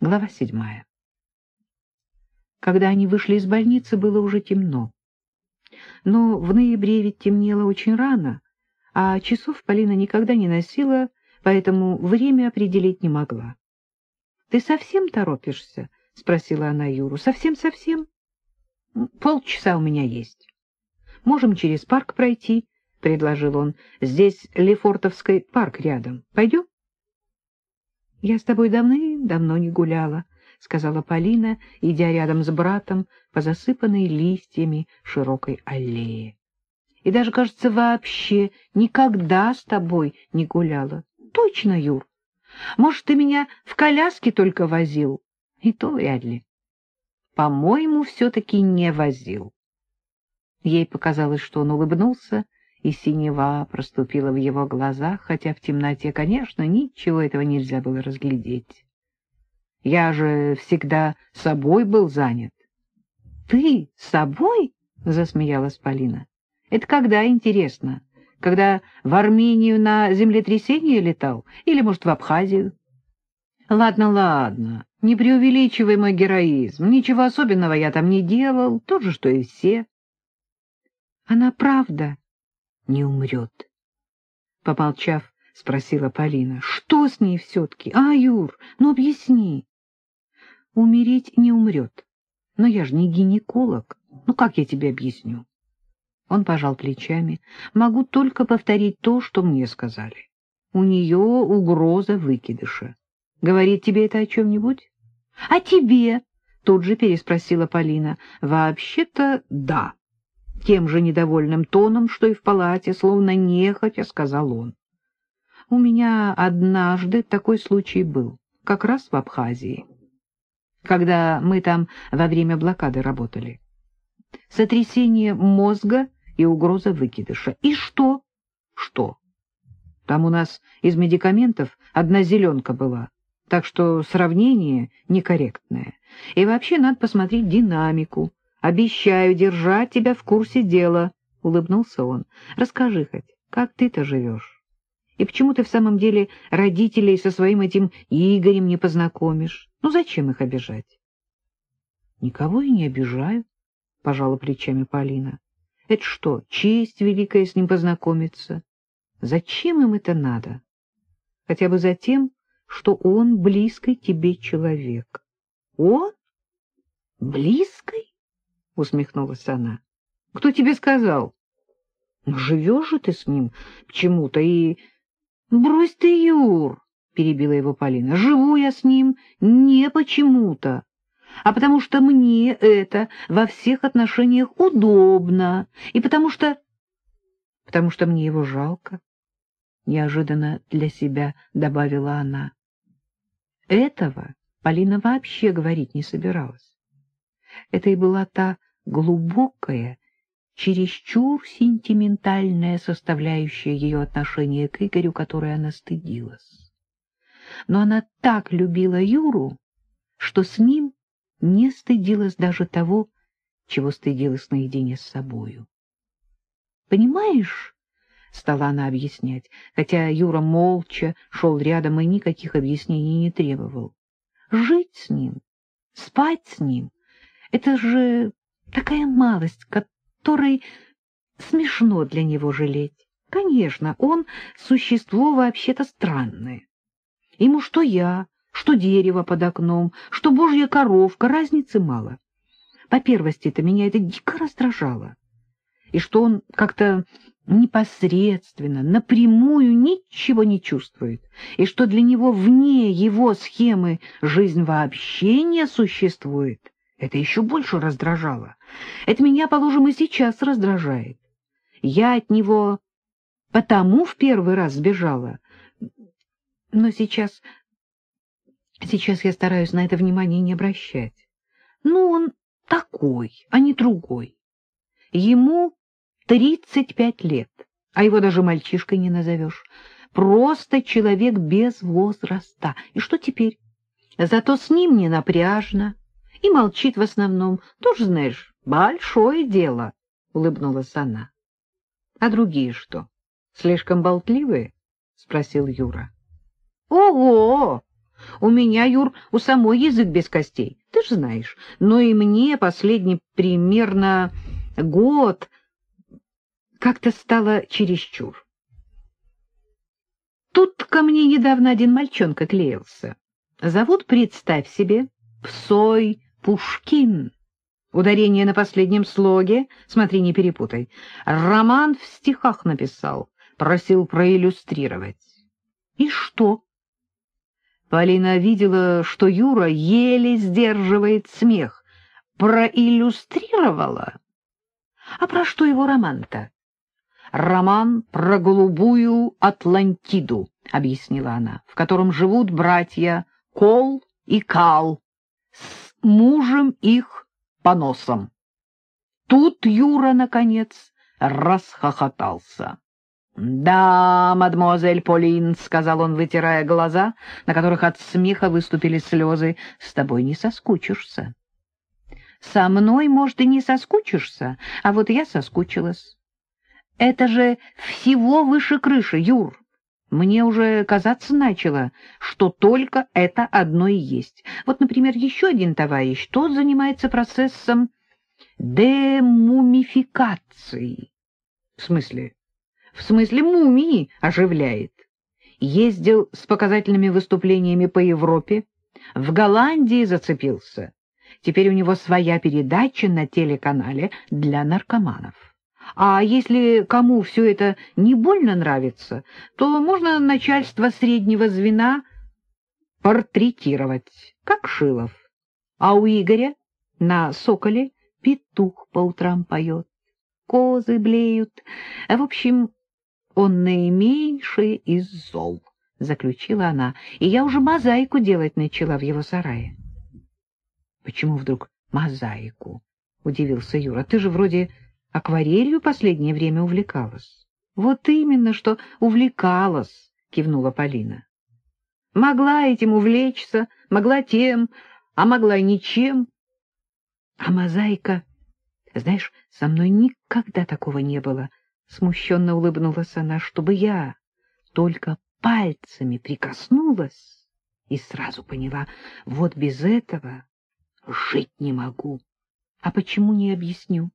Глава седьмая. Когда они вышли из больницы, было уже темно. Но в ноябре ведь темнело очень рано, а часов Полина никогда не носила, поэтому время определить не могла. — Ты совсем торопишься? — спросила она Юру. — Совсем-совсем? — Полчаса у меня есть. — Можем через парк пройти, — предложил он. — Здесь Лефортовский парк рядом. Пойдем? — Я с тобой давным-давно не гуляла, — сказала Полина, идя рядом с братом по засыпанной листьями широкой аллее. — И даже, кажется, вообще никогда с тобой не гуляла. — Точно, Юр. Может, ты меня в коляске только возил? И то вряд ли. По-моему, все-таки не возил. Ей показалось, что он улыбнулся, и синева проступила в его глазах, хотя в темноте, конечно, ничего этого нельзя было разглядеть. Я же всегда собой был занят. — Ты собой? — засмеялась Полина. — Это когда, интересно? Когда в Армению на землетрясение летал? Или, может, в Абхазию? — Ладно, ладно, не преувеличивай мой героизм. Ничего особенного я там не делал, то же, что и все. — Она правда не умрет. Помолчав, спросила Полина. — Что с ней все-таки? А, Юр, ну объясни. — Умереть не умрет. Но я же не гинеколог. Ну, как я тебе объясню? Он пожал плечами. — Могу только повторить то, что мне сказали. У нее угроза выкидыша. Говорит тебе это о чем-нибудь? — А тебе? — тут же переспросила Полина. — Вообще-то да тем же недовольным тоном, что и в палате, словно нехотя сказал он. У меня однажды такой случай был, как раз в Абхазии, когда мы там во время блокады работали. Сотрясение мозга и угроза выкидыша. И что? Что? Там у нас из медикаментов одна зеленка была, так что сравнение некорректное. И вообще надо посмотреть динамику, Обещаю держать тебя в курсе дела, — улыбнулся он. — Расскажи хоть, как ты-то живешь? И почему ты в самом деле родителей со своим этим Игорем не познакомишь? Ну, зачем их обижать? — Никого и не обижаю, — пожала плечами Полина. — Это что, честь великая с ним познакомиться? Зачем им это надо? Хотя бы за тем, что он близкий тебе человек. — Он? Близкий? — усмехнулась она. — Кто тебе сказал? — Живешь же ты с ним почему-то и... — Брось ты, Юр, — перебила его Полина. — Живу я с ним не почему-то, а потому что мне это во всех отношениях удобно, и потому что... потому что мне его жалко, — неожиданно для себя добавила она. Этого Полина вообще говорить не собиралась. Это и была та глубокая, чересчур сентиментальная составляющая ее отношения к Игорю, которой она стыдилась. Но она так любила Юру, что с ним не стыдилась даже того, чего стыдилась наедине с собою. «Понимаешь?» — стала она объяснять, хотя Юра молча шел рядом и никаких объяснений не требовал. «Жить с ним, спать с ним — это же Такая малость, которой смешно для него жалеть. Конечно, он существо вообще-то странное. Ему что я, что дерево под окном, что божья коровка, разницы мало. По первости-то меня это дико раздражало. И что он как-то непосредственно, напрямую ничего не чувствует, и что для него вне его схемы жизнь вообще не существует. Это еще больше раздражало. Это меня, положим, и сейчас раздражает. Я от него потому в первый раз сбежала. Но сейчас... Сейчас я стараюсь на это внимание не обращать. Ну, он такой, а не другой. Ему тридцать пять лет, а его даже мальчишкой не назовешь. Просто человек без возраста. И что теперь? Зато с ним не напряжно и молчит в основном. Тоже, знаешь, большое дело, — улыбнулась она. — А другие что, слишком болтливые? — спросил Юра. — Ого! У меня, Юр, у самой язык без костей, ты же знаешь. Но и мне последний примерно год как-то стало чересчур. Тут ко мне недавно один мальчонка клеился. Зовут, представь себе, Псой Пушкин. Ударение на последнем слоге, смотри, не перепутай. Роман в стихах написал, просил проиллюстрировать. И что? Полина видела, что Юра еле сдерживает смех. Проиллюстрировала? А про что его роман-то? Роман про голубую Атлантиду, объяснила она, в котором живут братья Кол и Кал с мужем их по носам. Тут Юра, наконец, расхохотался. — Да, мадемуазель Полин, — сказал он, вытирая глаза, на которых от смеха выступили слезы, — с тобой не соскучишься. — Со мной, может, и не соскучишься, а вот я соскучилась. Это же всего выше крыши, Юр. Мне уже казаться начало, что только это одно и есть. Вот, например, еще один товарищ, тот занимается процессом демумификации. В смысле? В смысле мумии оживляет. Ездил с показательными выступлениями по Европе, в Голландии зацепился. Теперь у него своя передача на телеканале для наркоманов. А если кому все это не больно нравится, то можно начальство среднего звена портретировать, как Шилов. А у Игоря на «Соколе» петух по утрам поет, козы блеют. В общем, он наименьший из зол, — заключила она, и я уже мозаику делать начала в его сарае. — Почему вдруг мозаику? — удивился Юра. — Ты же вроде акварелью последнее время увлекалась. — Вот именно, что увлекалась, — кивнула Полина. — Могла этим увлечься, могла тем, а могла ничем. А мозаика, знаешь, со мной никогда такого не было, — смущенно улыбнулась она, — чтобы я только пальцами прикоснулась и сразу поняла, вот без этого жить не могу. А почему не объясню?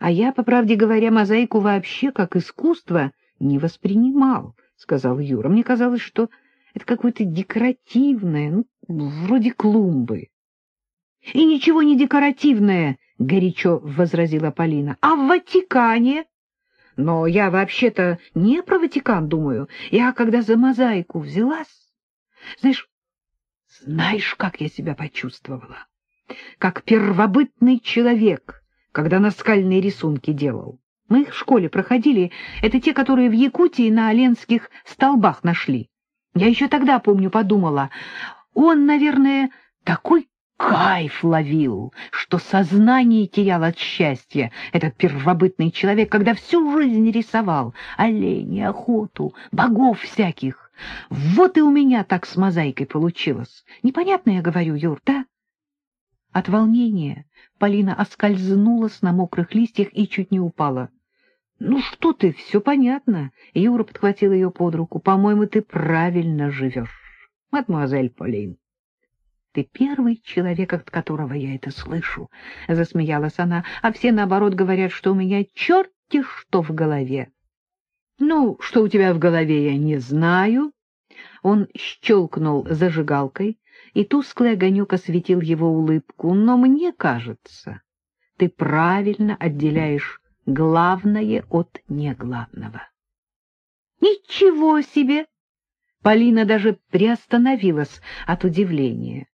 А я, по правде говоря, мозаику вообще как искусство не воспринимал, — сказал Юра. Мне казалось, что это какое-то декоративное, ну, вроде клумбы. — И ничего не декоративное, — горячо возразила Полина. — А в Ватикане? Но я вообще-то не про Ватикан думаю. Я, когда за мозаику взялась, знаешь, знаешь, как я себя почувствовала? Как первобытный человек — когда наскальные рисунки делал. Мы их в школе проходили. Это те, которые в Якутии на Оленских столбах нашли. Я еще тогда, помню, подумала, он, наверное, такой кайф ловил, что сознание терял от счастья, этот первобытный человек, когда всю жизнь рисовал оленей, охоту, богов всяких. Вот и у меня так с мозаикой получилось. Непонятно, я говорю, Юр, да? От волнения Полина оскользнулась на мокрых листьях и чуть не упала. — Ну что ты, все понятно. Юра подхватил ее под руку. — По-моему, ты правильно живешь, мадемуазель Полин. — Ты первый человек, от которого я это слышу, — засмеялась она, — а все, наоборот, говорят, что у меня черти что в голове. — Ну, что у тебя в голове, я не знаю. Он щелкнул зажигалкой, и тусклый огонек осветил его улыбку. Но мне кажется, ты правильно отделяешь главное от неглавного. Ничего себе! Полина даже приостановилась от удивления.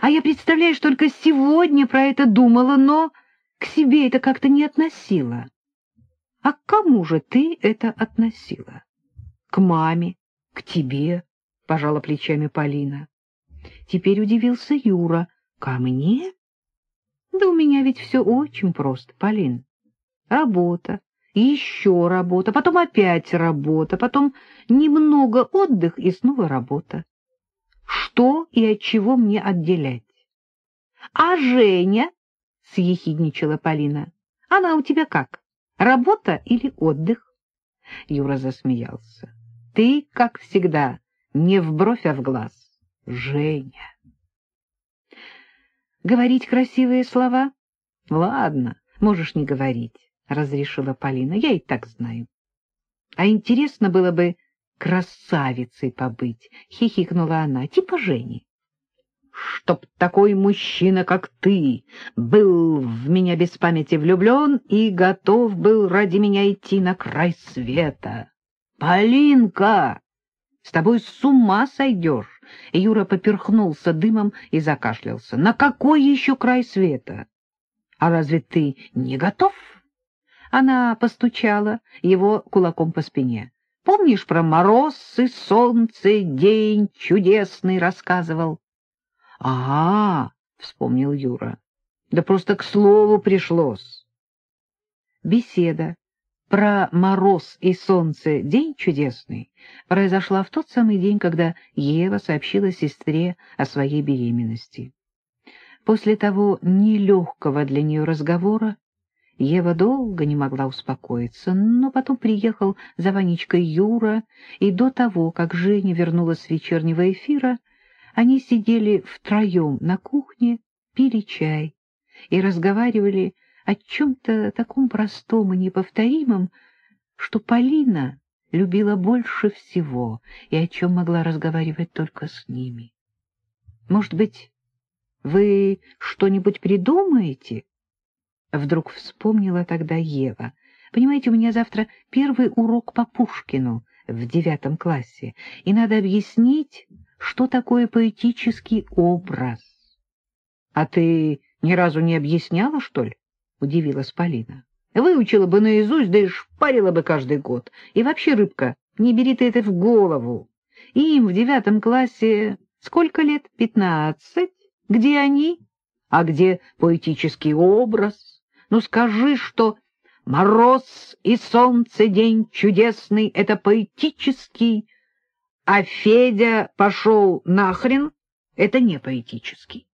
А я, представляешь, только сегодня про это думала, но к себе это как-то не относила. А к кому же ты это относила? К маме, к тебе, — пожала плечами Полина. Теперь удивился Юра. — Ко мне? Да у меня ведь все очень просто, Полин. Работа, еще работа, потом опять работа, потом немного отдых и снова работа. Что и от чего мне отделять? — А Женя? — съехидничала Полина. — Она у тебя как? Работа или отдых? Юра засмеялся. — Ты, как всегда, Не в бровь, а в глаз. Женя. Говорить красивые слова? Ладно, можешь не говорить, — разрешила Полина. Я и так знаю. А интересно было бы красавицей побыть, — хихикнула она, — типа Жени. Чтоб такой мужчина, как ты, был в меня без памяти влюблен и готов был ради меня идти на край света. Полинка! С тобой с ума сойдешь! Юра поперхнулся дымом и закашлялся. На какой еще край света? А разве ты не готов? Она постучала его кулаком по спине. Помнишь про мороз и солнце, день чудесный рассказывал? — Ага, — вспомнил Юра. — Да просто к слову пришлось. Беседа про мороз и солнце день чудесный произошла в тот самый день, когда Ева сообщила сестре о своей беременности. После того нелегкого для нее разговора Ева долго не могла успокоиться, но потом приехал за Ванечкой Юра, и до того, как Женя вернулась с вечернего эфира, они сидели втроем на кухне, пили чай и разговаривали о чем-то таком простом и неповторимом, что Полина любила больше всего и о чем могла разговаривать только с ними. Может быть, вы что-нибудь придумаете? Вдруг вспомнила тогда Ева. Понимаете, у меня завтра первый урок по Пушкину в девятом классе, и надо объяснить, что такое поэтический образ. — А ты ни разу не объясняла, что ли? — удивилась Полина. — Выучила бы наизусть, да и шпарила бы каждый год. И вообще, рыбка, не бери ты это в голову. Им в девятом классе сколько лет? Пятнадцать? Где они? А где поэтический образ? Ну скажи, что мороз и солнце день чудесный — это поэтический, а Федя пошел нахрен — это не поэтический.